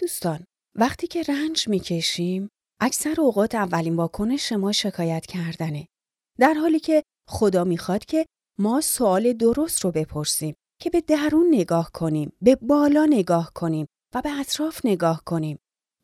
دوستان وقتی که رنج می‌کشیم اکثر اوقات اولین واکنش ما شکایت کردنه. در حالی که خدا می‌خواد که ما سوال درست رو بپرسیم که به درون نگاه کنیم به بالا نگاه کنیم و به اطراف نگاه کنیم.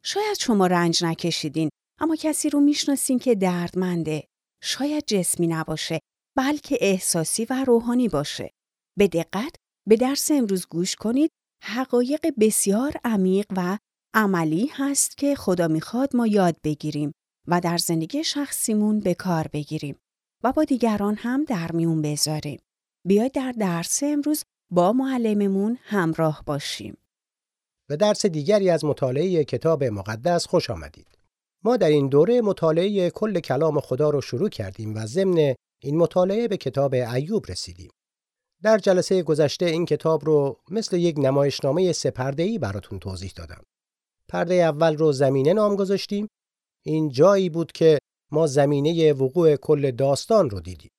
شاید شما رنج نکشیدین اما کسی رو می‌شناسین که دردمنده. شاید جسمی نباشه بلکه احساسی و روحانی باشه. به دقت به درس امروز گوش کنید حقایق بسیار عمیق و عملی هست که خدا می‌خواد ما یاد بگیریم و در زندگی شخصیمون به کار بگیریم و با دیگران هم در میون بذاریم. بیاید در درس امروز با معلممون همراه باشیم. به درس دیگری از مطالعه کتاب مقدس خوش آمدید. ما در این دوره مطالعه کل کلام خدا رو شروع کردیم و ضمن این مطالعه به کتاب ایوب رسیدیم. در جلسه گذشته این کتاب رو مثل یک نمایشنامه سپرده‌ای براتون توضیح دادم. پرده اول رو زمینه نام گذاشتیم. این جایی بود که ما زمینه وقوع کل داستان رو دیدیم.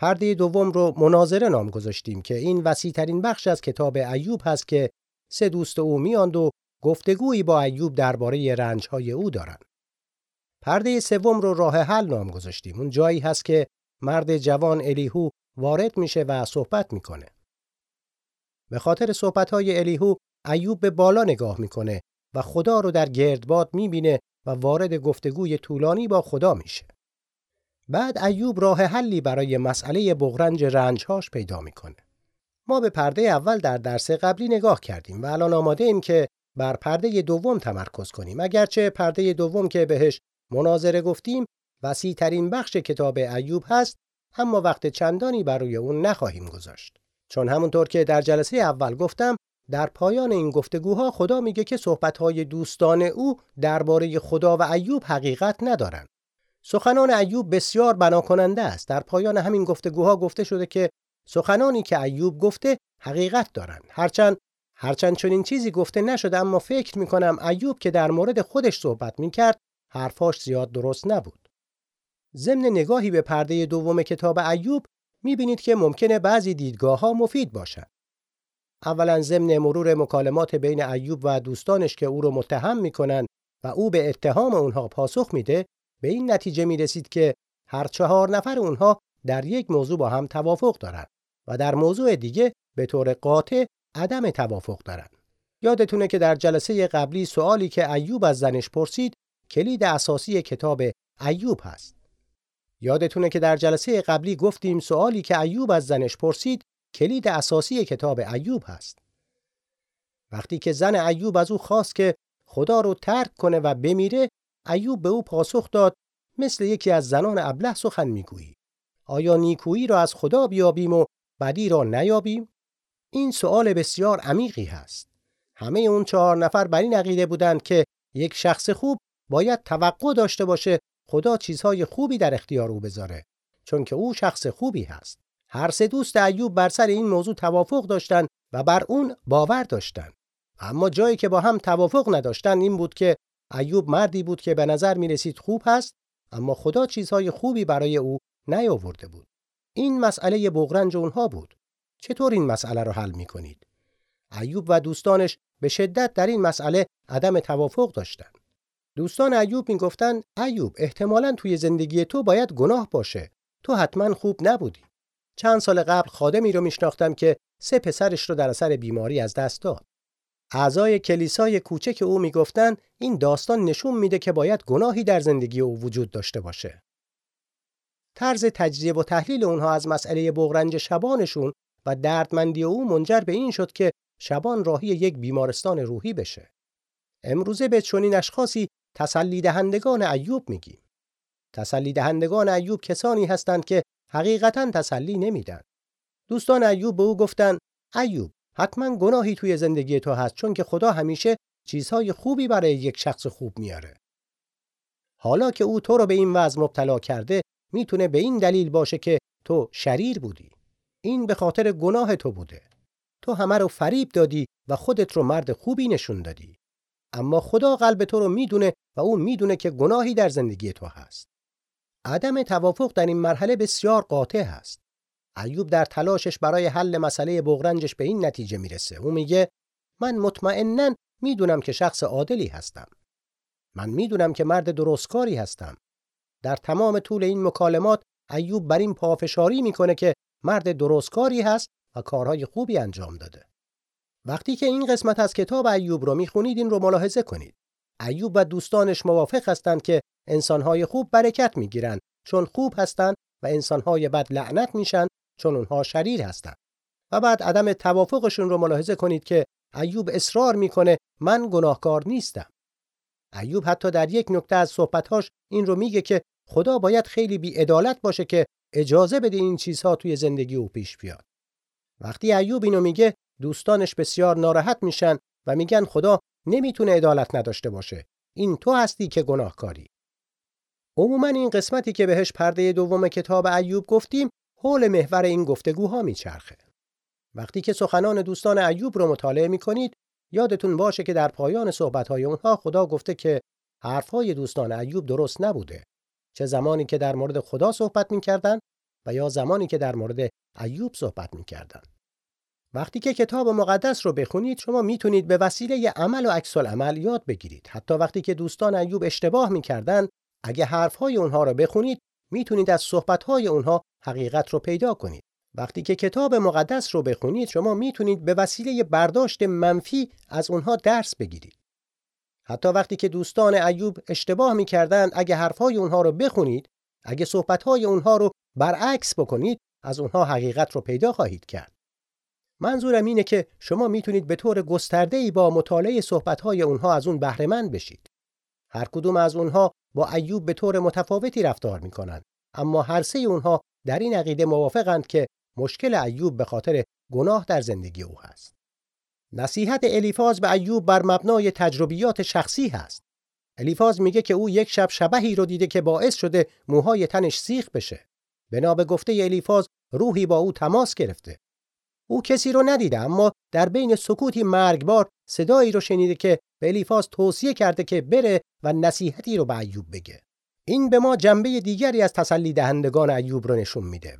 پرده دوم رو مناظره نام گذاشتیم که این وسیعترین بخش از کتاب ایوب هست که سه دوست او میاند و گفتگویی با ایوب درباره رنجهای او دارند. پرده سوم رو راه حل نام گذاشتیم. اون جایی هست که مرد جوان الیهو وارد میشه و صحبت می‌کنه. به خاطر صحبتهای الیهو ایوب به بالا نگاه می‌کنه و خدا رو در گردباد می‌بینه و وارد گفتگوی طولانی با خدا میشه. بعد ایوب راه حلی برای مسئله بغرنج رنجهاش پیدا می‌کنه. ما به پرده اول در درس قبلی نگاه کردیم و الان آماده ایم که بر پرده دوم تمرکز کنیم اگرچه پرده دوم که بهش مناظره گفتیم وسیع ترین بخش کتاب ایوب هست اما وقت چندانی برای اون نخواهیم گذاشت چون همونطور که در جلسه اول گفتم در پایان این گفتگوها خدا میگه که صحبتهای دوستان او درباره خدا و ایوب حقیقت ندارند. سخنان ایوب بسیار بنا کننده است. در پایان همین گفتگوها گفته شده که سخنانی که ایوب گفته حقیقت دارند. هرچند هرچند چون این چیزی گفته نشده اما فکر می‌کنم ایوب که در مورد خودش صحبت می‌کرد حرفاش زیاد درست نبود. ضمن نگاهی به پرده دوم کتاب ایوب می‌بینید که ممکنه بعضی دیدگاه ها مفید باشند. اولا ضمن مرور مکالمات بین ایوب و دوستانش که او رو متهم می‌کنن و او به اتهام اونها پاسخ میده به این نتیجه می‌رسید که هر چهار نفر اونها در یک موضوع با هم توافق دارند و در موضوع دیگه به طور قاطع عدم توافق دارند. یادتونه که در جلسه قبلی سوالی که ایوب از زنش پرسید کلید اساسی کتاب ایوب هست. یادتونه که در جلسه قبلی گفتیم سوالی که ایوب از زنش پرسید کلید اساسی کتاب ایوب هست. وقتی که زن ایوب از او خواست که خدا رو ترک کنه و بمیره، ایوب به او پاسخ داد مثل یکی از زنان ابله سخن می‌گویی. آیا نیکویی را از خدا بیابیم و بدی را نیابیم؟ این سوال بسیار عمیقی هست. همه اون چهار نفر بر این عقیده بودند که یک شخص خوب باید توقع داشته باشه خدا چیزهای خوبی در اختیار او بذاره چون که او شخص خوبی هست. هر سه دوست ایوب بر سر این موضوع توافق داشتند و بر اون باور داشتند. اما جایی که با هم توافق نداشتن این بود که ایوب مردی بود که به نظر می رسید خوب هست اما خدا چیزهای خوبی برای او نیاورده بود. این مسئله بغرنج اونها بود. چطور این مسئله رو حل می کنید؟ ایوب و دوستانش به شدت در این مسئله عدم توافق داشتند. دوستان ایوب می گفتن ایوب احتمالاً توی زندگی تو باید گناه باشه. تو حتما خوب نبودی. چند سال قبل خادمی رو میشناختم که سه پسرش رو در اثر بیماری از دست داد. اعضای کلیسای کوچک او می‌گفتند این داستان نشون میده که باید گناهی در زندگی او وجود داشته باشه. طرز تجزیه و تحلیل اونها از مسئله بغرنج شبانشون و دردمندی او منجر به این شد که شبان راهی یک بیمارستان روحی بشه. امروزه به چنین اشخاصی تسلی دهندگان ایوب میگیم. تسلی دهندگان ایوب کسانی هستند که حقیقتا تسلی نمیدن. دوستان ایوب به او گفتند ایوب حتما گناهی توی زندگی تو هست چون که خدا همیشه چیزهای خوبی برای یک شخص خوب میاره. حالا که او تو رو به این وضع مبتلا کرده می‌تونه به این دلیل باشه که تو شریر بودی. این به خاطر گناه تو بوده. تو همه رو فریب دادی و خودت رو مرد خوبی نشون دادی. اما خدا قلب تو رو می‌دونه و او می‌دونه که گناهی در زندگی تو هست. عدم توافق در این مرحله بسیار قاطع است. ایوب در تلاشش برای حل مسئله بغرنجش به این نتیجه می‌رسه. او میگه من مطمئنا می‌دونم که شخص عادلی هستم. من می‌دونم که مرد درستکاری هستم. در تمام طول این مکالمات ایوب بر این پافشاری می‌کنه که مرد درستکاری هست و کارهای خوبی انجام داده. وقتی که این قسمت از کتاب ایوب رو می‌خونید این رو ملاحظه کنید. ایوب و دوستانش موافق هستند که انسانهای خوب برکت می‌گیرند چون خوب هستند و انسانهای بد لعنت میشن چون اونها شریر هستند. و بعد عدم توافقشون رو ملاحظه کنید که ایوب اصرار می‌کنه من گناهکار نیستم. ایوب حتی در یک نکته از صحبتهاش این رو میگه که خدا باید خیلی بیعدالت باشه که اجازه بده این چیزها توی زندگی او پیش بیاد. وقتی ایوب اینو میگه دوستانش بسیار ناراحت میشن و میگن خدا نمی‌تونه عدالت نداشته باشه. این تو هستی که گناهکاری. عموما این قسمتی که بهش پرده دوم کتاب ایوب گفتیم حول محور این گفتگوها میچرخه. وقتی که سخنان دوستان ایوب رو مطالعه می‌کنید یادتون باشه که در پایان صحبت‌های اونها خدا گفته که حرفهای دوستان ایوب درست نبوده. چه زمانی که در مورد خدا صحبت می‌کردن و یا زمانی که در مورد ایوب صحبت می‌کردن. وقتی که کتاب مقدس رو بخونید شما می‌تونید به وسیله عمل و عکس عمل یاد بگیرید. حتی وقتی که دوستان ایوب اشتباه می‌کردن اگه حرفهای اونها رو بخونید می‌تونید از صحبتهای اونها حقیقت رو پیدا کنید. وقتی که کتاب مقدس رو بخونید شما می‌تونید به وسیله برداشت منفی از اونها درس بگیرید. حتی وقتی که دوستان ایوب اشتباه می‌کردند اگه حرفهای اونها رو بخونید اگه صحبتهای اونها رو برعکس بکنید از اونها حقیقت رو پیدا خواهید کرد. منظورم اینه که شما می‌تونید به طور گسترده‌ای با مطالعه صحبتهای اونها از اون بهره مند بشید. هر کدوم از اونها با ایوب به طور متفاوتی رفتار می‌کنن اما هر سه اونها در این عقیده موافقند که مشکل ایوب به خاطر گناه در زندگی او هست. نصیحت الیفاز به ایوب بر مبنای تجربیات شخصی هست. الیفاز میگه که او یک شب شبهی رو دیده که باعث شده موهای تنش سیخ بشه. بنا به گفته الیفاز روحی با او تماس گرفته. او کسی رو ندیده اما در بین سکوتی مرگبار صدایی رو شنیده که به الیفاز توصیه کرده که بره و نصیحتی رو به ایوب بگه. این به ما جنبه دیگری از تسلی دهندگان ایوب رو نشون میده.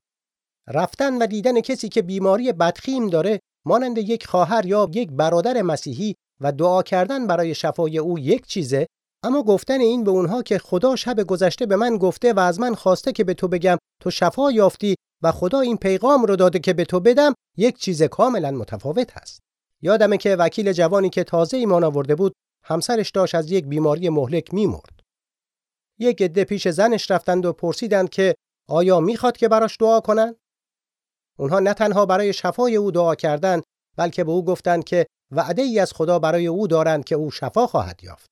رفتن و دیدن کسی که بیماری بدخیم داره مانند یک خواهر یا یک برادر مسیحی و دعا کردن برای شفای او یک چیزه اما گفتن این به اونها که خدا شب گذشته به من گفته و از من خواسته که به تو بگم تو شفا یافتی و خدا این پیغام رو داده که به تو بدم یک چیز کاملا متفاوت هست. یادمه که وکیل جوانی که تازه ایمان آورده بود همسرش داشت از یک بیماری مهلک میمرد. یک عده پیش زنش رفتند و پرسیدند که آیا می‌خواد که براش دعا کنن؟ اونها نه تنها برای شفای او دعا کردند بلکه به او گفتند که وعده ای از خدا برای او دارند که او شفا خواهد یافت.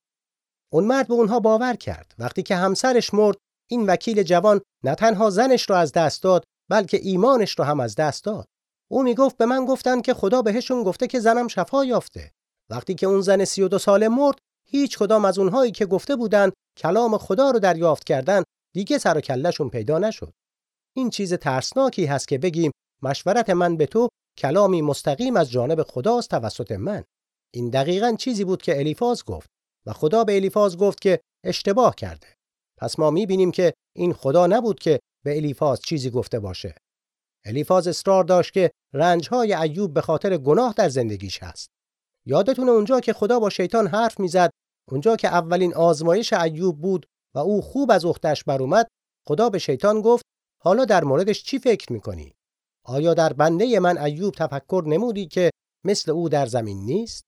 اون مرد به اونها باور کرد. وقتی که همسرش مرد این وکیل جوان نه تنها زنش رو از دست داد بلکه ایمانش رو هم از دست داد. او می‌گفت به من گفتن که خدا بهشون گفته که زنم شفا یافته. وقتی که اون زن 32 ساله مرد هیچ کدام از اونهایی که گفته بودن کلام خدا رو دریافت کردن دیگه سر و کلهشون پیدا نشد. این چیز ترسناکی هست که بگیم مشورت من به تو کلامی مستقیم از جانب خداست توسط من. این دقیقا چیزی بود که الیفاز گفت و خدا به الیفاز گفت که اشتباه کرده. پس ما می‌بینیم که این خدا نبود که به الیفاز چیزی گفته باشه. الیفاز اصرار داشت که رنجهای ایوب به خاطر گناه در زندگیش هست. یادتونه اونجا که خدا با شیطان حرف می‌زد اونجا که اولین آزمایش ایوب بود و او خوب از اختش بر خدا به شیطان گفت حالا در موردش چی فکر می‌کنی؟ آیا در بنده من ایوب تفکر نمودی که مثل او در زمین نیست؟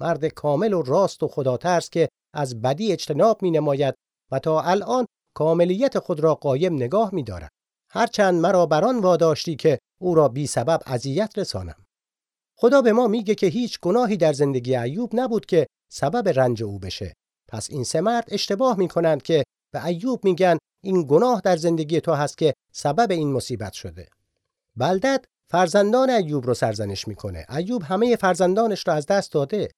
مرد کامل و راست و خدا ترس که از بدی اجتناب می نماید و تا الان کاملیت خود را قایم نگاه می دارد. هرچند مرا بران واداشتی که او را بی سبب اذیت رسانم. خدا به ما میگه که هیچ گناهی در زندگی ایوب نبود که سبب رنج او بشه. پس این سه مرد اشتباه می کنند که به ایوب میگن این گناه در زندگی تو هست که سبب این مصیبت شده. بلدت فرزندان ایوب رو سرزنش می‌کنه. ایوب همه فرزندانش رو از دست داده.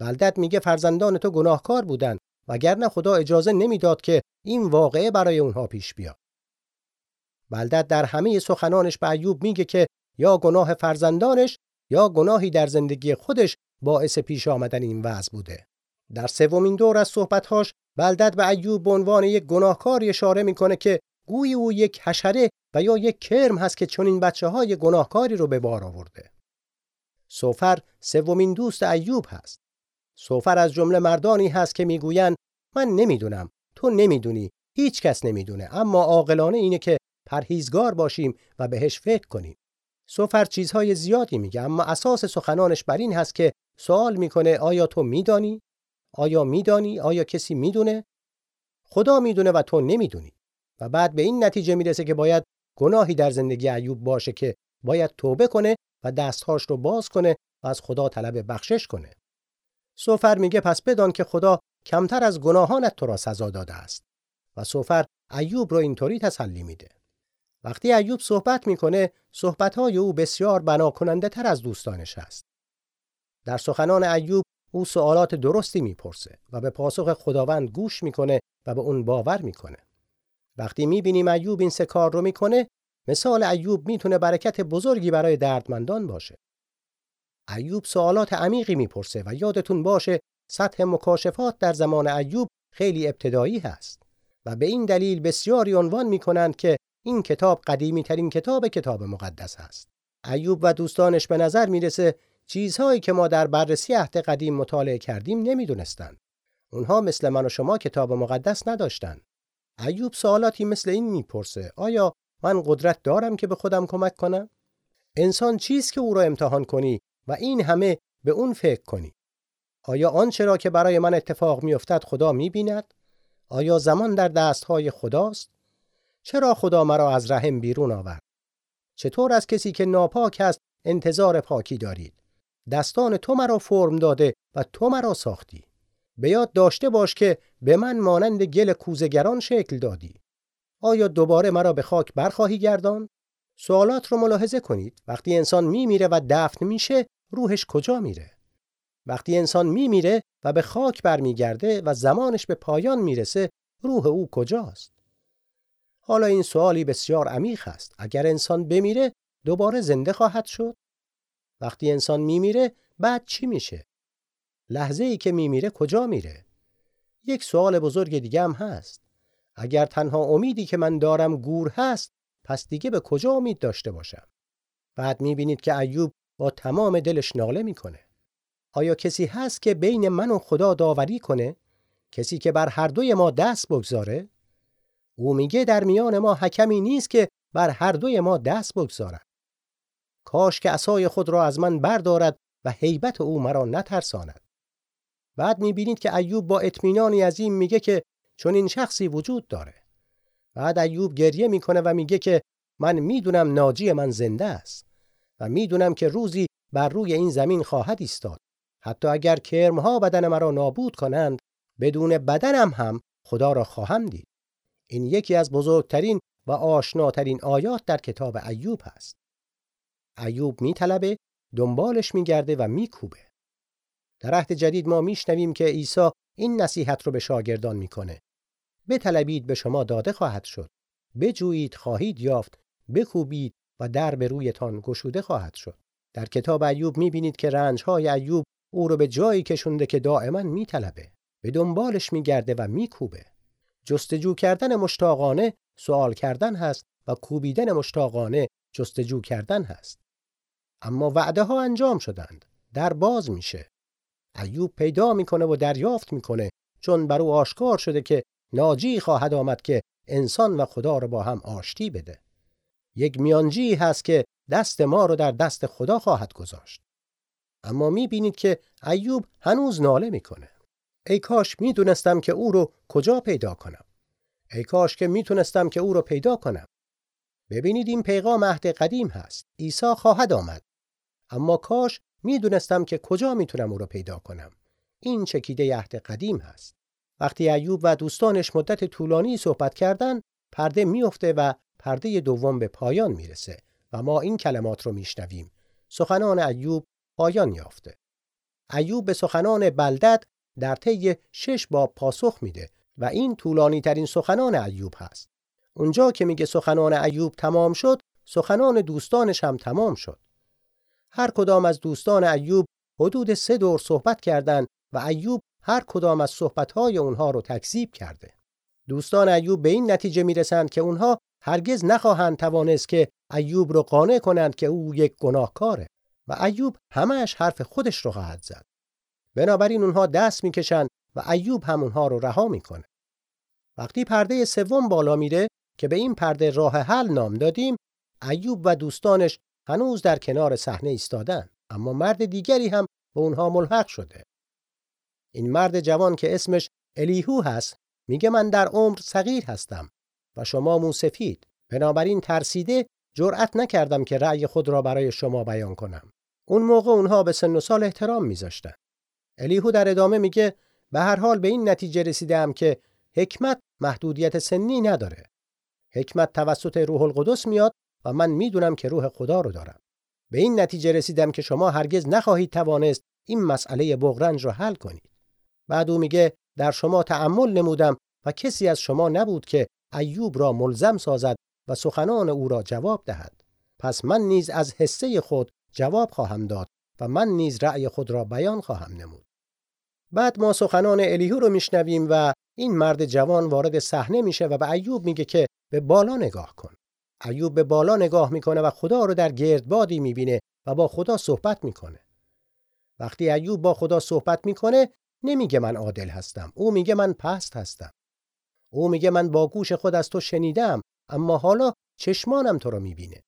بلدت میگه فرزندان تو گناهکار بودن وگرنه خدا اجازه نمی‌داد که این واقعه برای اونها پیش بیاد. بلدت در همه سخنانش به ایوب میگه که یا گناه فرزندانش یا گناهی در زندگی خودش باعث پیش آمدن این وضع بوده. در سومین دور از صحبتهاش بلدت به ایوب به عنوان یک گناهکاری اشاره می‌کنه که گویی او یک حشره و یا یک کرم هست که چنین بچه های گناهکاری رو به بار آورده. سوفر سومین دوست ایوب هست. سوفر از جمله مردانی هست که می‌گویند من نمی‌دونم تو نمی‌دونی هیچ کس نمی‌دونه اما عاقلانه اینه که پرهیزگار باشیم و بهش فکر کنیم. سوفر چیزهای زیادی میگه اما اساس سخنانش بر این هست که سوال می‌کنه آیا تو میدانی؟ آیا میدانی؟ آیا کسی می‌دونه؟ خدا می‌دونه و تو نمی‌دونی. و بعد به این نتیجه می‌رسه که باید گناهی در زندگی ایوب باشه که باید توبه کنه و دستهاش رو باز کنه و از خدا طلب بخشش کنه. سوفر میگه پس بدان که خدا کمتر از گناهانت تو را سزا داده است. و سوفر ایوب رو اینطوری تسلی میده. وقتی ایوب صحبت می‌کنه صحبتهای او بسیار بنا کننده تر از دوستانش است. در سخنان ایوب او سوالات درستی می‌پرسه و به پاسخ خداوند گوش می‌کنه و به اون باور می‌کنه. وقتی می‌بینیم ایوب این سه کار رو می‌کنه مثال ایوب می‌تونه برکت بزرگی برای دردمندان باشه. ایوب سوالات عمیقی می‌پرسه و یادتون باشه سطح مکاشفات در زمان ایوب خیلی ابتدایی هست و به این دلیل بسیاری عنوان می‌کنند که این کتاب قدیمی ترین کتاب کتاب مقدس است. ایوب و دوستانش به نظر می‌رسه چیزهایی که ما در بررسی عهد قدیم مطالعه کردیم نمی‌دونستند. اونها مثل من و شما کتاب مقدس نداشتند. ایوب سوالاتی مثل این می‌پرسه آیا من قدرت دارم که به خودم کمک کنم؟ انسان چیست که او را امتحان کنی و این همه به اون فکر کنی؟ آیا آنچه را که برای من اتفاق میافتد خدا می‌بیند؟ آیا زمان در دستهای خداست؟ چرا خدا مرا از رحم بیرون آورد؟ چطور از کسی که ناپاک است انتظار پاکی دارید؟ دستان تو مرا فرم داده و تو مرا ساختی. به یاد داشته باش که به من مانند گل کوزگران شکل دادی. آیا دوباره مرا به خاک برخواهی گردان؟ سوالات رو ملاحظه کنید. وقتی انسان میمیره و دفن میشه، روحش کجا میره؟ وقتی انسان میمیره و به خاک برمیگرده و زمانش به پایان می‌رسه، روح او کجاست؟ حالا این سوالی بسیار عمیق است. اگر انسان بمیره، دوباره زنده خواهد شد؟ وقتی انسان میمیره، بعد چی میشه؟ لحظه ای که میمیره کجا میره؟ یک سوال بزرگ دیگه هم هست. اگر تنها امیدی که من دارم گور هست، پس دیگه به کجا امید داشته باشم؟ بعد می‌بینید که ایوب با تمام دلش ناله می‌کنه. آیا کسی هست که بین من و خدا داوری کنه؟ کسی که بر هر دوی ما دست بگذاره؟ او میگه در میان ما حکمی نیست که بر هر دوی ما دست بگذارد. کاش که عصای خود را از من بردارد و هیبت او مرا نترساند. بعد می‌بینید که ایوب با اطمینانی عظیم میگه که چون این شخصی وجود داره. بعد ایوب گریه می‌کنه و میگه که من می‌دونم ناجی من زنده است و می‌دونم که روزی بر روی این زمین خواهد ایستاد. حتی اگر کرمها بدن مرا نابود کنند بدون بدنم هم خدا را خواهم دید. این یکی از بزرگترین و آشناترین آیات در کتاب ایوب هست. ایوب میطلبه دنبالش میگرده و میکوبه. در عهد جدید ما میشنویم که عیسی این نصیحت رو به شاگردان می‌کنه. بطلبید به شما داده خواهد شد. بجویید خواهید یافت. بکوبید و در به رویتان گشوده خواهد شد. در کتاب ایوب می‌بینید که رنجهای ایوب او رو به جایی کشونده که دائما میطلبه. به دنبالش میگرده و میکوبه. جستجو کردن مشتاقانه سوال کردن هست و کوبیدن مشتاقانه جستجو کردن هست. اما وعده ها انجام شدند. در باز میشه. ایوب پیدا می‌کنه و دریافت می‌کنه چون بر او آشکار شده که ناجی خواهد آمد که انسان و خدا رو با هم آشتی بده. یک میانجی هست که دست ما رو در دست خدا خواهد گذاشت. اما می‌بینید که ایوب هنوز ناله می‌کنه. ای کاش می‌دونستم که او رو کجا پیدا کنم. ای کاش که می‌تونستم که او رو پیدا کنم. ببینید این پیغام عهد قدیم هست. عیسی خواهد آمد. اما کاش می‌دونستم که کجا می‌تونم او رو پیدا کنم. این چکیده عهد قدیم هست. وقتی ایوب و دوستانش مدت طولانی صحبت کردن، پرده میفته و پرده دوم به پایان می‌رسه و ما این کلمات رو میشنویم. سخنان ایوب پایان یافته. ایوب به سخنان بلدت در طی شش باب پاسخ میده و این طولانی ترین سخنان ایوب هست. اونجا که میگه سخنان ایوب تمام شد، سخنان دوستانش هم تمام شد. هر کدام از دوستان ایوب حدود سه دور صحبت کردند و ایوب هر کدام از صحبتهای اونها رو تکذیب کرده. دوستان ایوب به این نتیجه می‌رسند که اونها هرگز نخواهند توانست که ایوب رو قانع کنند که او یک گناهکاره و ایوب همهش حرف خودش رو خواهد زد. بنابراین اونها دست می‌کشن و ایوب هم اونها رو رها می‌کنه. وقتی پرده سوم بالا میره که به این پرده راه حل نام دادیم، ایوب و دوستانش هنوز در کنار صحنه ایستادن، اما مرد دیگری هم به اونها ملحق شده. این مرد جوان که اسمش الیهو هست، میگه من در عمر صغیر هستم و شما موسفید. بنابراین ترسیده جرأت نکردم که رأی خود را برای شما بیان کنم. اون موقع اونها به سن و سال احترام میذاشتن. الیهو در ادامه میگه به هر حال به این نتیجه رسیدم که حکمت محدودیت سنی نداره. حکمت توسط روح القدس میاد و من می‌دونم که روح خدا رو دارم. به این نتیجه رسیدم که شما هرگز نخواهید توانست این مسئله بغرنج رو حل کنید. بعد او میگه در شما تعمل نمودم و کسی از شما نبود که ایوب را ملزم سازد و سخنان او را جواب دهد. پس من نیز از حسه خود جواب خواهم داد و من نیز رأی خود را بیان خواهم نمود. بعد ما سخنان الیهو رو میشنویم و این مرد جوان وارد صحنه میشه و به ایوب میگه که به بالا نگاه کن. ایوب به بالا نگاه می‌کنه و خدا رو در گردبادی می‌بینه و با خدا صحبت می‌کنه. وقتی ایوب با خدا صحبت می‌کنه نمیگه من عادل هستم. او میگه من پست هستم. او میگه من با گوش خود از تو شنیدم اما حالا چشمانم تو رو می‌بینه.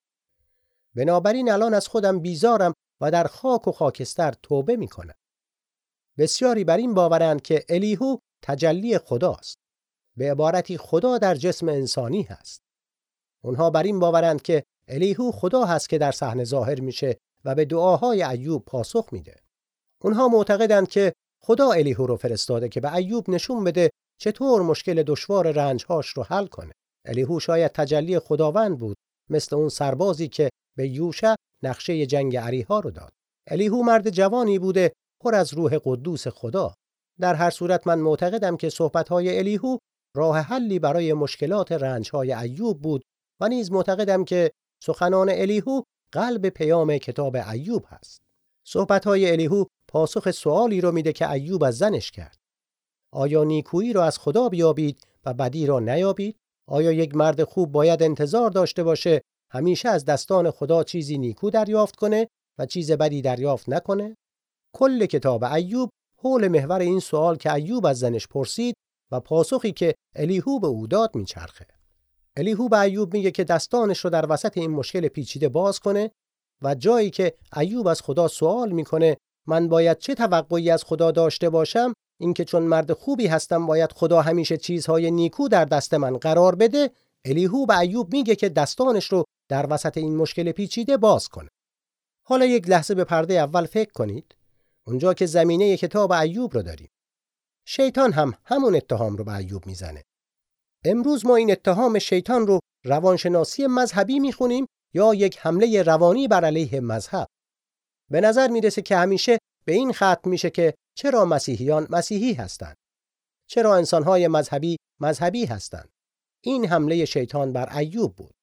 بنابراین الان از خودم بیزارم و در خاک و خاکستر توبه می‌کنم. بسیاری بر این باورند که الیهو تجلی خداست. به عبارتی خدا در جسم انسانی هست. اونها بر این باورند که الیهو خدا هست که در صحنه ظاهر میشه و به دعاهای ایوب پاسخ میده. اونها معتقدند که خدا الیهو رو فرستاده که به ایوب نشون بده چطور مشکل دشوار رنجهاش رو حل کنه. الیهو شاید تجلی خداوند بود مثل اون سربازی که به یوشع نقشه جنگ عریها رو داد. الیهو مرد جوانی بوده پر از روح قدوس خدا. در هر صورت من معتقدم که صحبت‌های الیهو راه حلی برای مشکلات رنج‌های ایوب بود و نیز معتقدم که سخنان الیهو قلب پیام کتاب ایوب هست. صحبت‌های الیهو پاسخ سوالی رو میده که ایوب از زنش کرد. آیا نیکویی را از خدا بیابید و بدی را نیابید؟ آیا یک مرد خوب باید انتظار داشته باشه همیشه از دستان خدا چیزی نیکو دریافت کنه و چیز بدی دریافت نکنه؟ کل کتاب ایوب حول محور این سوال که ایوب از زنش پرسید و پاسخی که الیهو به او داد میچرخه. الیهو به ایوب میگه که دستانش رو در وسط این مشکل پیچیده باز کنه و جایی که ایوب از خدا سوال می‌کنه من باید چه توقعی از خدا داشته باشم اینکه چون مرد خوبی هستم باید خدا همیشه چیزهای نیکو در دست من قرار بده الیهو به ایوب میگه که دستانش رو در وسط این مشکل پیچیده باز کنه حالا یک لحظه به پرده اول فکر کنید. اونجا که زمینه کتاب ایوب رو داریم. شیطان هم همون اتهام رو به ایوب می‌زنه. امروز ما این اتهام شیطان رو روانشناسی مذهبی می‌خونیم یا یک حمله روانی بر علیه مذهب. به نظر می‌رسه که همیشه به این ختم میشه که چرا مسیحیان مسیحی هستند؟ چرا انسانهای مذهبی مذهبی هستند؟ این حمله شیطان بر ایوب بود.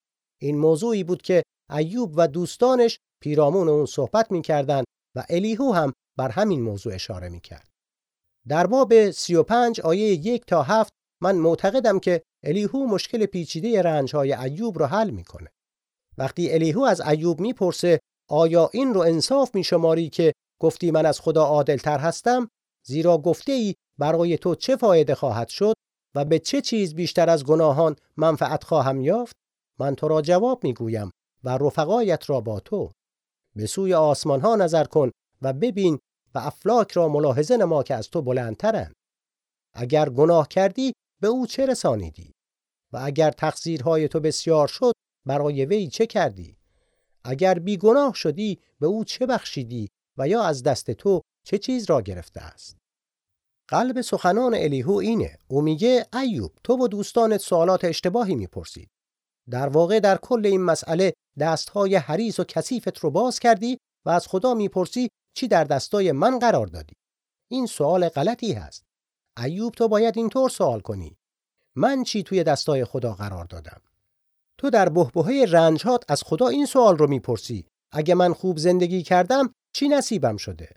این موضوعی بود که ایوب و دوستانش پیرامون اون صحبت می‌کردند و الیهو هم بر همین موضوع اشاره می‌کرد. در باب 35 آیه یک تا هفت من معتقدم که الیهو مشکل پیچیده رنجهای ایوب را حل می‌کنه. وقتی الیهو از ایوب می‌پرسه آیا این رو انصاف میشماری که گفتی من از خدا عادلتر هستم زیرا گفته ای برای تو چه فایده خواهد شد و به چه چیز بیشتر از گناهان منفعت خواهم یافت؟ من تو را جواب می‌گویم و رفقایت را با تو. به سوی آسمان ها نظر کن و ببین و افلاک را ملاحظه نما که از تو بلندترند. اگر گناه کردی به او چه رسانیدی؟ و اگر تقصیرهای تو بسیار شد برای وی چه کردی؟ اگر بیگناه شدی به او چه بخشیدی؟ و یا از دست تو چه چیز را گرفته است؟ قلب سخنان الیهو اینه. او میگه ایوب تو و دوستانت سوالات اشتباهی می‌پرسید. در واقع در کل این مسئله دستهای حریص و کثیفت رو باز کردی و از خدا می‌پرسی چی در دستای من قرار دادی. این سوال غلطی هست. ایوب تو باید اینطور سوال کنی. من چی توی دستای خدا قرار دادم؟ تو در بهبهه رنجات از خدا این سوال رو می‌پرسی. اگه من خوب زندگی کردم چی نصیبم شده؟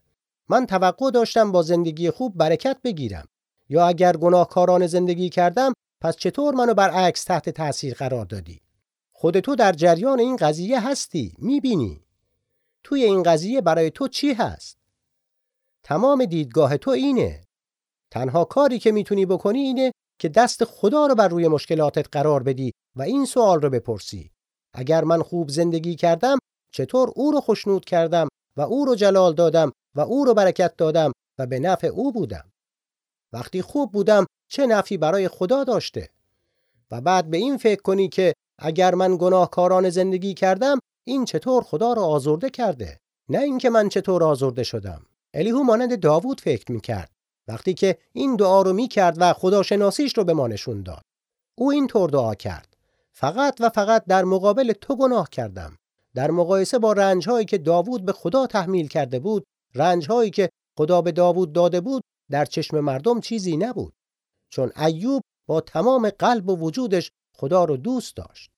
من توقع داشتم با زندگی خوب برکت بگیرم. یا اگر گناهکاران زندگی کردم پس چطور منو برعکس تحت تاثیر قرار دادی؟ خود تو در جریان این قضیه هستی می‌بینی. توی این قضیه برای تو چی هست؟ تمام دیدگاه تو اینه. تنها کاری که می‌تونی بکنی اینه که دست خدا رو بر روی مشکلاتت قرار بدی و این سوال رو بپرسی. اگر من خوب زندگی کردم چطور او رو خوشنود کردم؟ و او رو جلال دادم و او رو برکت دادم و به نفع او بودم. وقتی خوب بودم چه نفعی برای خدا داشته؟ و بعد به این فکر کنی که اگر من گناهکاران زندگی کردم این چطور خدا را آزرده کرده؟ نه اینکه من چطور آزرده شدم. الیهو مانند داوود فکر می‌کرد. وقتی که این دعا رو می‌کرد و خداشناسیش رو به ما نشون داد. او این طور دعا کرد. فقط و فقط در مقابل تو گناه کردم. در مقایسه با رنجهایی که داوود به خدا تحمیل کرده بود رنجهایی که خدا به داوود داده بود در چشم مردم چیزی نبود. چون ایوب با تمام قلب و وجودش خدا رو دوست داشت.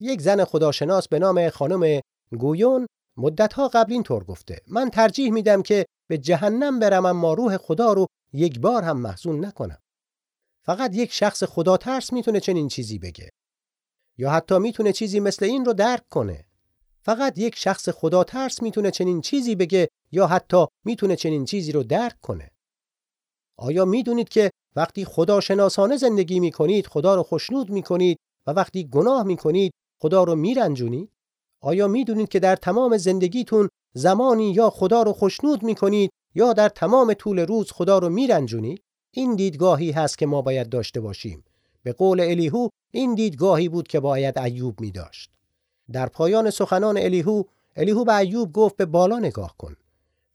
یک زن خداشناس به نام خانم گویون مدتها قبل این طور گفته من ترجیح میدم که به جهنم برم اما روح خدا رو یک بار هم محزون نکنم. فقط یک شخص خدا ترس می‌تونه چنین چیزی بگه. یا حتی می‌تونه چیزی مثل این رو درک کنه. فقط یک شخص خدا ترس می‌تونه چنین چیزی بگه یا حتی می‌تونه چنین چیزی رو درک کنه. آیا می‌دونید که وقتی خدا شناسانه زندگی می‌کنید خدا رو خوشنود می‌کنید و وقتی گناه می‌کنید خدا رو میرنجونید؟ آیا می‌دونید که در تمام زندگیتون زمانی یا خدا رو خوشنود می‌کنید یا در تمام طول روز خدا رو میرنجونید؟ این دیدگاهی هست که ما باید داشته باشیم. به قول الیهو این دیدگاهی بود که باید ایوب می داشت. در پایان سخنان الیهو الیهو به ایوب گفت به بالا نگاه کن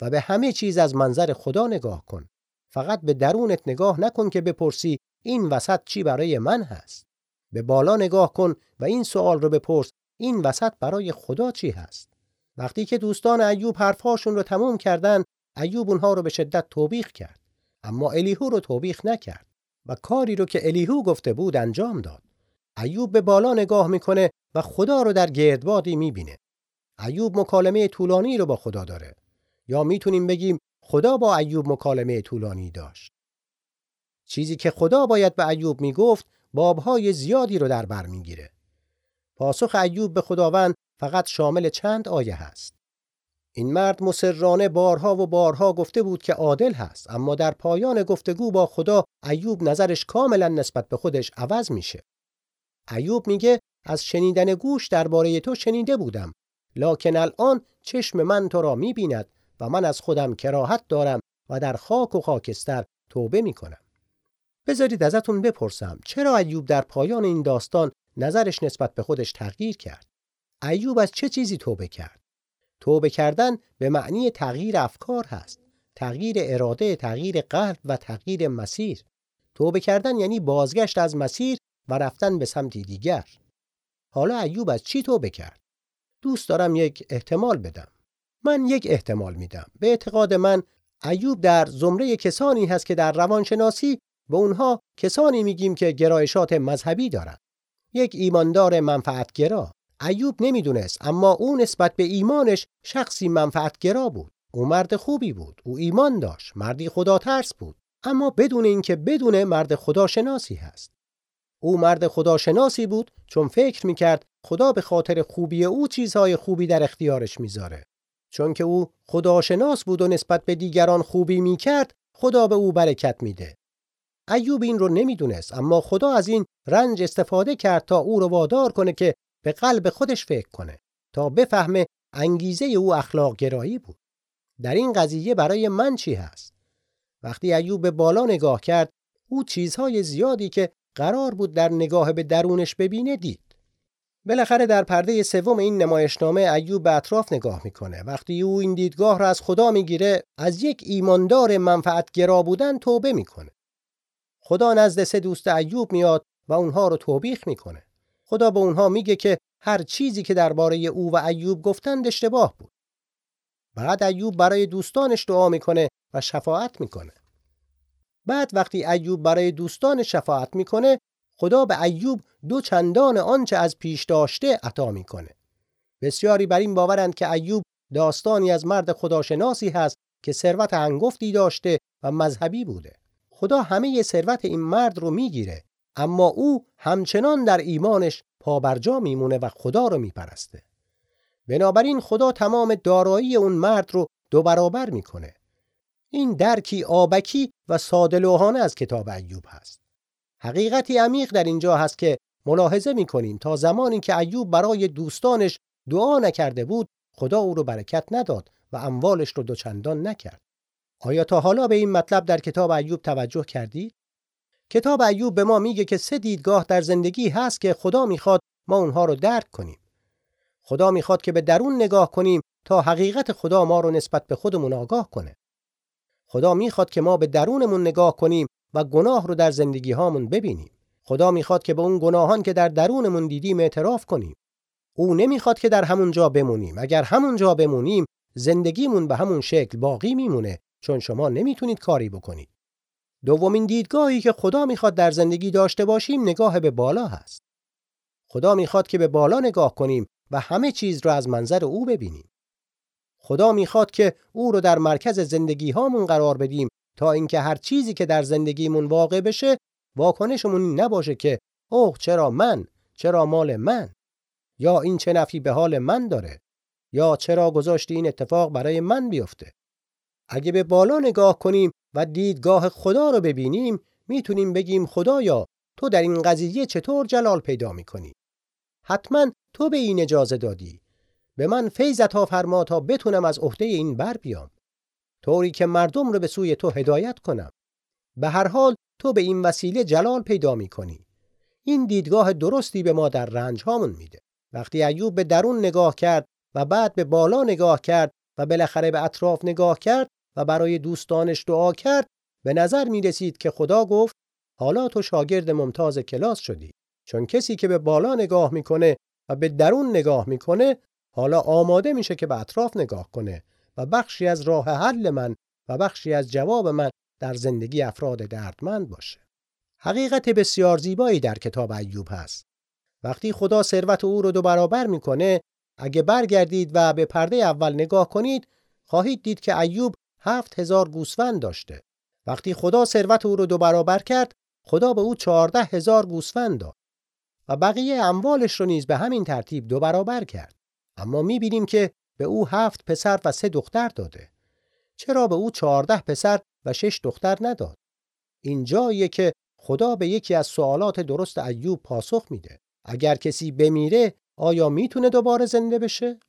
و به همه چیز از منظر خدا نگاه کن. فقط به درونت نگاه نکن که بپرسی این وسط چی برای من هست. به بالا نگاه کن و این سوال رو بپرس این وسط برای خدا چی هست؟ وقتی که دوستان ایوب حرفهاشون رو تموم کردن ایوب اونها رو به شدت توبیخ کرد. اما الیهو رو توبیخ نکرد و کاری رو که الیهو گفته بود انجام داد. ایوب به بالا نگاه می‌کنه و خدا رو در گردبادی می‌بینه. ایوب مکالمه طولانی رو با خدا داره. یا می‌تونیم بگیم خدا با ایوب مکالمه طولانی داشت. چیزی که خدا باید به ایوب می‌گفت بابهای زیادی رو در بر می‌گیره. پاسخ ایوب به خداوند فقط شامل چند آیه هست. این مرد مسررانه بارها و بارها گفته بود که عادل هست اما در پایان گفتگو با خدا ایوب نظرش کاملا نسبت به خودش عوض میشه. ایوب میگه از شنیدن گوش درباره تو شنیده بودم. لکن الان چشم من تو را می‌بیند و من از خودم کراهت دارم و در خاک و خاکستر توبه می‌کنم. بذارید ازتون بپرسم چرا ایوب در پایان این داستان نظرش نسبت به خودش تغییر کرد؟ ایوب از چه چیزی توبه کرد؟ توبه کردن به معنی تغییر افکار هست. تغییر اراده تغییر قلب و تغییر مسیر. توبه کردن یعنی بازگشت از مسیر و رفتن به سمتی دیگر. حالا ایوب از چی توبه کرد؟ دوست دارم یک احتمال بدم. من یک احتمال میدم. به اعتقاد من ایوب در زمره کسانی هست که در روانشناسی به اونها کسانی میگیم که گرایشات مذهبی دارند یک ایماندار منفعتگرا. ایوب نمی‌دونست اما او نسبت به ایمانش شخصی منفعتگرا بود. او مرد خوبی بود. او ایمان داشت. مردی خدا ترس بود. اما بدون اینکه بدون مرد خداشناسی هست. او مرد خداشناسی بود چون فکر می‌کرد خدا به خاطر خوبی او چیزهای خوبی در اختیارش می‌ذاره. چون که او خداشناس بود و نسبت به دیگران خوبی می‌کرد خدا به او برکت میده. ایوب این رو نمی‌دونست اما خدا از این رنج استفاده کرد تا او رو وادار کنه که به قلب خودش فکر کنه تا بفهمه انگیزه او اخلاق گرایی بود. در این قضیه برای من چی هست؟ وقتی ایوب به بالا نگاه کرد او چیزهای زیادی که قرار بود در نگاه به درونش ببینه دید. بالاخره در پرده سوم این نمایشنامه ایوب به اطراف نگاه می‌کنه. وقتی او این دیدگاه را از خدا می‌گیره از یک ایماندار منفعتگرا بودن توبه می‌کنه. خدا نزد سه دوست ایوب میاد و اونها رو توبیخ می‌کنه. خدا به اونها میگه که هر چیزی که درباره او و ایوب گفتند اشتباه بود. بعد ایوب برای دوستانش دعا می‌کنه و شفاعت می‌کنه. بعد وقتی ایوب برای دوستان شفاعت می‌کنه خدا به ایوب دو چندان آنچه از پیش داشته عطا می‌کنه. بسیاری بر این باورند که ایوب داستانی از مرد خداشناسی هست که ثروت هنگفتی داشته و مذهبی بوده. خدا همه ثروت این مرد رو می‌گیره اما او همچنان در ایمانش پابرجا میمونه و خدا رو میپرسته. بنابراین خدا تمام دارایی اون مرد رو دو برابر می‌کنه. این درکی آبکی و سادلوهانه از کتاب ایوب هست. حقیقتی عمیق در اینجا هست که ملاحظه می‌کنیم تا زمانی که ایوب برای دوستانش دعا نکرده بود خدا او رو برکت نداد و اموالش رو دوچندان نکرد. آیا تا حالا به این مطلب در کتاب ایوب توجه کردید؟ کتاب ایوب به ما میگه که سه دیدگاه در زندگی هست که خدا می‌خواد ما اونها رو درک کنیم. خدا می‌خواد که به درون نگاه کنیم تا حقیقت خدا ما رو نسبت به خودمون آگاه کنه. خدا می‌خواد که ما به درونمون نگاه کنیم و گناه رو در زندگی هامون ببینیم. خدا می‌خواد که به اون گناهان که در درونمون دیدیم اعتراف کنیم. او نمی‌خواد که در همون جا بمونیم. اگر همون جا بمونیم زندگیمون به همون شکل باقی میمونه چون شما نمی‌تونید کاری بکنید. دومین دیدگاهی که خدا می‌خواد در زندگی داشته باشیم نگاه به بالا هست. خدا می‌خواد که به بالا نگاه کنیم و همه چیز رو از منظر او ببینیم. خدا می‌خواد که او رو در مرکز زندگی هامون قرار بدیم تا اینکه هر چیزی که در زندگیمون واقع بشه واکنشمون این نباشه که اوه چرا من؟ چرا مال من؟ یا این چه نفی به حال من داره؟ یا چرا گذاشتی این اتفاق برای من بیفته؟ اگه به بالا نگاه کنیم و دیدگاه خدا رو ببینیم می‌تونیم بگیم خدایا تو در این قضیه چطور جلال پیدا می‌کنی؟ حتما تو به این اجازه دادی. به من فیض عطا فرما تا بتونم از عهده این بر بیام طوری که مردم رو به سوی تو هدایت کنم به هر حال تو به این وسیله جلال پیدا می کنی. این دیدگاه درستی به ما در رنج هامون میده. وقتی ایوب به درون نگاه کرد و بعد به بالا نگاه کرد و بالاخره به اطراف نگاه کرد و برای دوستانش دعا کرد به نظر می رسید که خدا گفت حالا تو شاگرد ممتاز کلاس شدی چون کسی که به بالا نگاه می‌کنه و به درون نگاه می‌کنه حالا آماده میشه که به اطراف نگاه کنه و بخشی از راه حل من و بخشی از جواب من در زندگی افراد دردمند باشه. حقیقت بسیار زیبایی در کتاب ایوب هست. وقتی خدا ثروت او رو دو برابر می‌کنه، اگه برگردید و به پرده اول نگاه کنید، خواهید دید که ایوب هفت هزار گوسفند داشته. وقتی خدا ثروت او رو دو برابر کرد، خدا به او چهارده هزار گوسفند داد و بقیه اموالش رو نیز به همین ترتیب دو برابر کرد. اما می‌بینیم که به او هفت پسر و سه دختر داده. چرا به او چهارده پسر و شش دختر نداد؟ این جاییه که خدا به یکی از سوالات درست ایوب پاسخ میده. اگر کسی بمیره آیا می‌تونه دوباره زنده بشه؟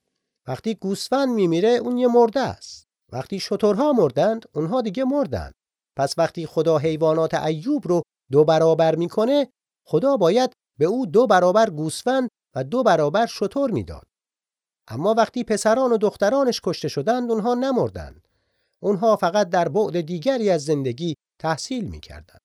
وقتی گوسفند میمیره اون یه مرده است. وقتی شترها مردند اونها دیگه مردند. پس وقتی خدا حیوانات ایوب رو دو برابر می‌کنه خدا باید به او دو برابر گوسفند و دو برابر شتر می‌داد. اما وقتی پسران و دخترانش کشته شدند اونها نمردند. اونها فقط در بعد دیگری از زندگی تحصیل می‌کردند.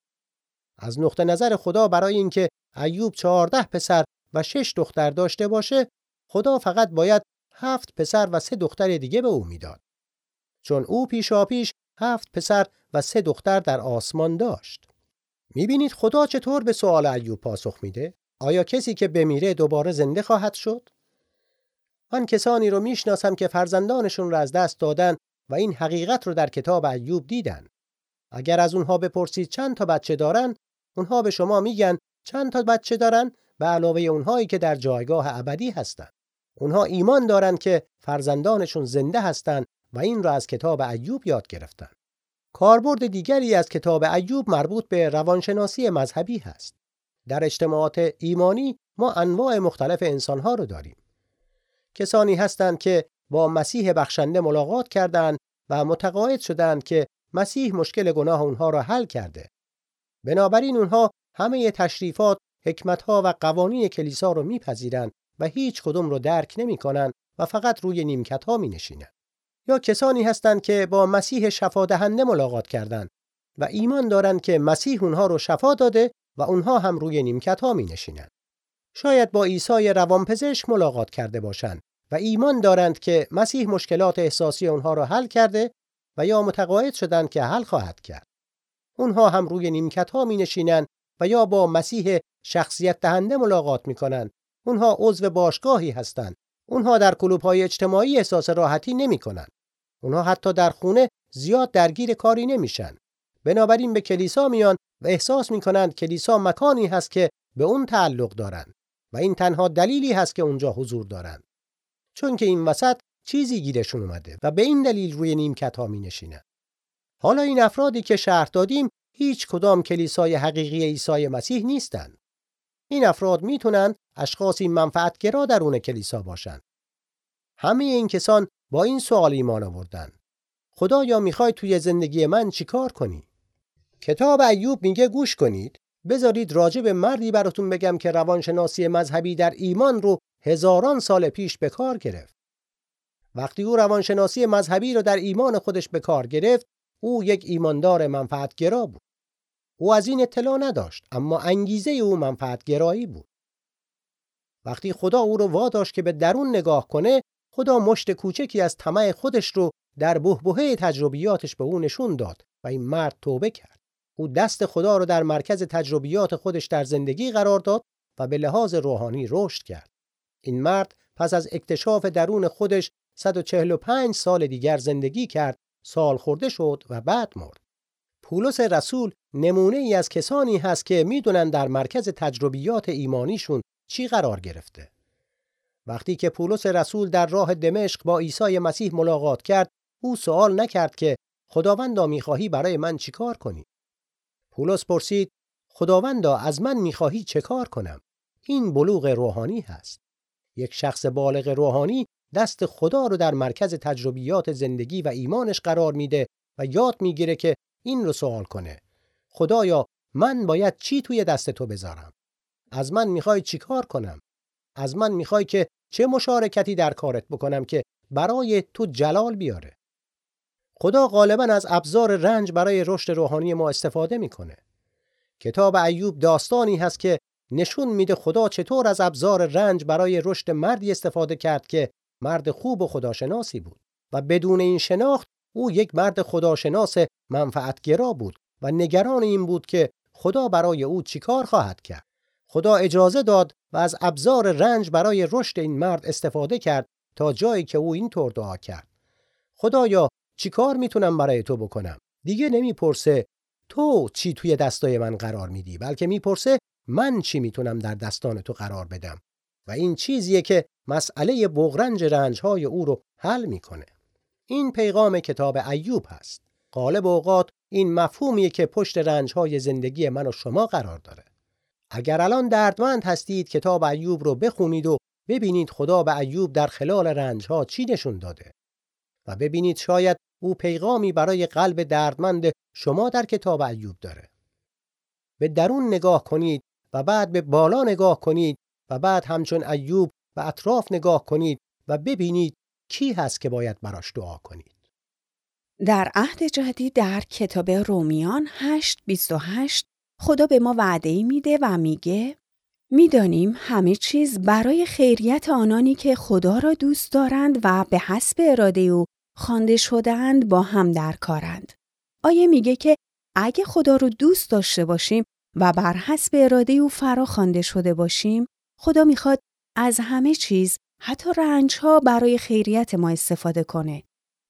از نقطه نظر خدا برای اینکه ایوب چهارده پسر و شش دختر داشته باشه خدا فقط باید هفت پسر و سه دختر دیگه به او می‌داد. چون او پیشاپیش هفت پسر و سه دختر در آسمان داشت. می‌بینید خدا چطور به سوال ایوب پاسخ میده؟ آیا کسی که بمیره دوباره زنده خواهد شد؟ من کسانی رو می‌شناسم که فرزندانشون رو از دست دادن و این حقیقت رو در کتاب ایوب دیدن. اگر از اونها بپرسید چند تا بچه دارن، اونها به شما میگن چند تا بچه دارن به علاوه اونهایی که در جایگاه ابدی هستند. اونها ایمان دارن که فرزندانشون زنده هستند و این را از کتاب ایوب یاد گرفتن. کاربرد دیگری از کتاب ایوب مربوط به روانشناسی مذهبی هست. در اجتماعات ایمانی ما انواع مختلف انسانها رو داریم. کسانی هستند که با مسیح بخشنده ملاقات کردند و متقاعد شدند که مسیح مشکل گناه اونها را حل کرده. بنابراین اونها همه تشریفات، حکمتها و قوانین کلیسا رو میپذیرند و هیچ کدوم رو درک نمی‌کنند و فقط روی نیمکت ها می نشینند. یا کسانی هستند که با مسیح شفا دهنده ملاقات کردند و ایمان دارند که مسیح اونها رو شفا داده و اونها هم روی نیمکت ها می نشینند. شاید با عیسی روانپزشک ملاقات کرده باشند و ایمان دارند که مسیح مشکلات احساسی اونها را حل کرده و یا متقاعد شدند که حل خواهد کرد. اونها هم روی نیمکت ها می نشینند و یا با مسیح شخصیت دهنده ملاقات می کنند. اونها عضو باشگاهی هستند. اونها در کلوب های اجتماعی احساس راحتی نمی کنند. اونها حتی در خونه زیاد درگیر کاری نمیشن. بنابراین به کلیسا میان و احساس می کنند کلیسا مکانی هست که به اون تعلق دارند و این تنها دلیلی هست که اونجا حضور دارند. چون که این وسط چیزی گیرشون اومده و به این دلیل روی نیمکت ها می نشینن. حالا این افرادی که شرح دادیم هیچ کدام کلیسای حقیقی عیسی مسیح نیستند. این افراد می‌تونن اشخاصی منفعتگرا درون کلیسا باشند. همه این کسان با این سوال ایمان آوردن. خدایا می‌خوای توی زندگی من چیکار کنی؟ کتاب ایوب میگه گوش کنید بذارید راجع به مردی براتون بگم که روانشناسی مذهبی در ایمان رو هزاران سال پیش به کار گرفت. وقتی او روانشناسی مذهبی رو در ایمان خودش به کار گرفت، او یک ایماندار منفعتگرا بود. او از این اطلاع نداشت اما انگیزه او منفعتگرایی بود. وقتی خدا او رو واداشت که به درون نگاه کنه، خدا مشت کوچکی از طمع خودش رو در بهبهه تجربیاتش به او نشون داد و این مرد توبه کرد. او دست خدا رو در مرکز تجربیات خودش در زندگی قرار داد و به لحاظ روحانی رشد کرد. این مرد پس از اکتشاف درون خودش 145 سال دیگر زندگی کرد، سال خورده شد و بعد مرد. پولس رسول نمونه ای از کسانی هست که می‌دونن در مرکز تجربیات ایمانیشون چی قرار گرفته. وقتی که پولس رسول در راه دمشق با عیسی مسیح ملاقات کرد، او سوال نکرد که خداوندا می‌خواهی برای من چیکار کنی؟ پولس پرسید خداوندا از من می‌خواهی چه کار کنم؟ این بلوغ روحانی هست. یک شخص بالغ روحانی دست خدا رو در مرکز تجربیات زندگی و ایمانش قرار میده و یاد می‌گیره که این رو سوال کنه. خدایا من باید چی توی دست تو بذارم؟ از من می‌خوای چی کار کنم؟ از من می‌خوای که چه مشارکتی در کارت بکنم که برای تو جلال بیاره؟ خدا غالبا از ابزار رنج برای رشد روحانی ما استفاده می‌کنه. کتاب ایوب داستانی هست که نشون میده خدا چطور از ابزار رنج برای رشد مردی استفاده کرد که مرد خوب و خداشناسی بود و بدون این شناخت او یک مرد خداشناس منفعتگرا بود و نگران این بود که خدا برای او چیکار خواهد کرد. خدا اجازه داد و از ابزار رنج برای رشد این مرد استفاده کرد تا جایی که او اینطور دعا کرد. خدایا چیکار می‌تونم برای تو بکنم؟ دیگه نمی‌پرسه تو چی توی دستای من قرار میدی بلکه می‌پرسه من چی می‌تونم در دستان تو قرار بدم. و این چیزیه که مسئله بغرنج رنجهای او رو حل می‌کنه. این پیغام کتاب ایوب هست. غالب اوقات این مفهومیه که پشت رنجهای زندگی من و شما قرار داره. اگر الان دردمند هستید کتاب ایوب رو بخونید و ببینید خدا به ایوب در خلال رنجها چی نشون داده. و ببینید شاید او پیغامی برای قلب دردمند شما در کتاب ایوب داره به درون نگاه کنید و بعد به بالا نگاه کنید و بعد همچون ایوب و اطراف نگاه کنید و ببینید کی هست که باید براش دعا کنید. در عهد جدید در کتاب رومیان 8:28 خدا به ما وعده ای میده و میگه می‌دانیم همه چیز برای خیریت آنانی که خدا را دوست دارند و به حسب اراده او خوانده شدهاند با هم در کارند. آیه میگه که اگه خدا رو دوست داشته باشیم و بر حسب اراده او فرا خوانده شده باشیم خدا می‌خواد از همه چیز حتی رنج ها برای خیریت ما استفاده کنه.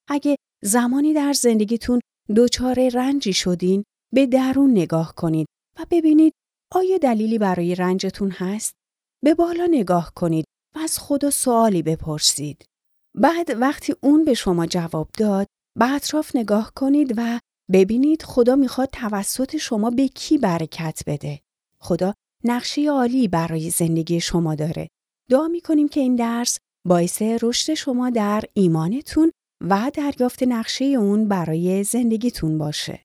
اگه زمانی در زندگیتون دچار رنجی شدین به درون نگاه کنید و ببینید آیا دلیلی برای رنجتون هست؟ به بالا نگاه کنید و از خدا سوالی بپرسید. بعد وقتی اون به شما جواب داد، به اطراف نگاه کنید و ببینید خدا می‌خواد توسط شما به کی برکت بده. خدا نقشه عالی برای زندگی شما داره. دعا می‌کنیم که این درس باعث رشد شما در ایمانتون و دریافت نقشه اون برای زندگیتون باشه.